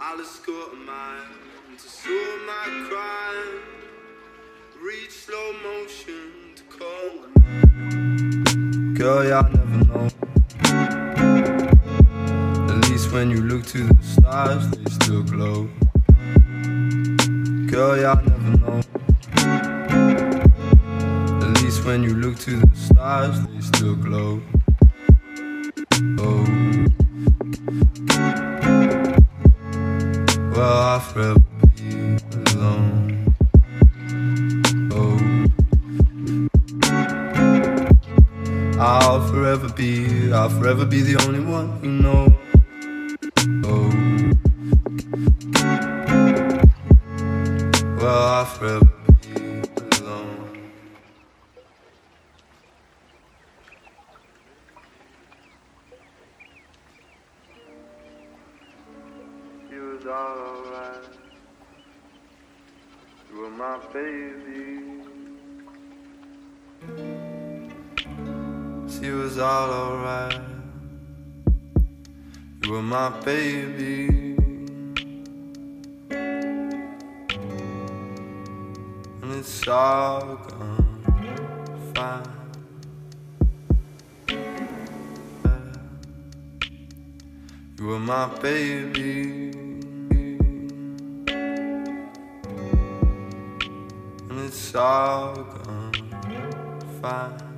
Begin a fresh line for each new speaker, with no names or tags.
I'll escort a mile to solve my crime. Reach slow motion to call. Girl, I never know. At least when you look to the stars, they still glow. Girl, I never know. At least when you look to the stars, they still glow. Oh. Well, I'll forever be alone. Oh. I'll forever be, I'll forever be the only one you know. Oh. Well, I'll forever Was alright. You were my baby. She was all alright. You were my baby. And it's all gone fine. You were my baby. It's all gone fine.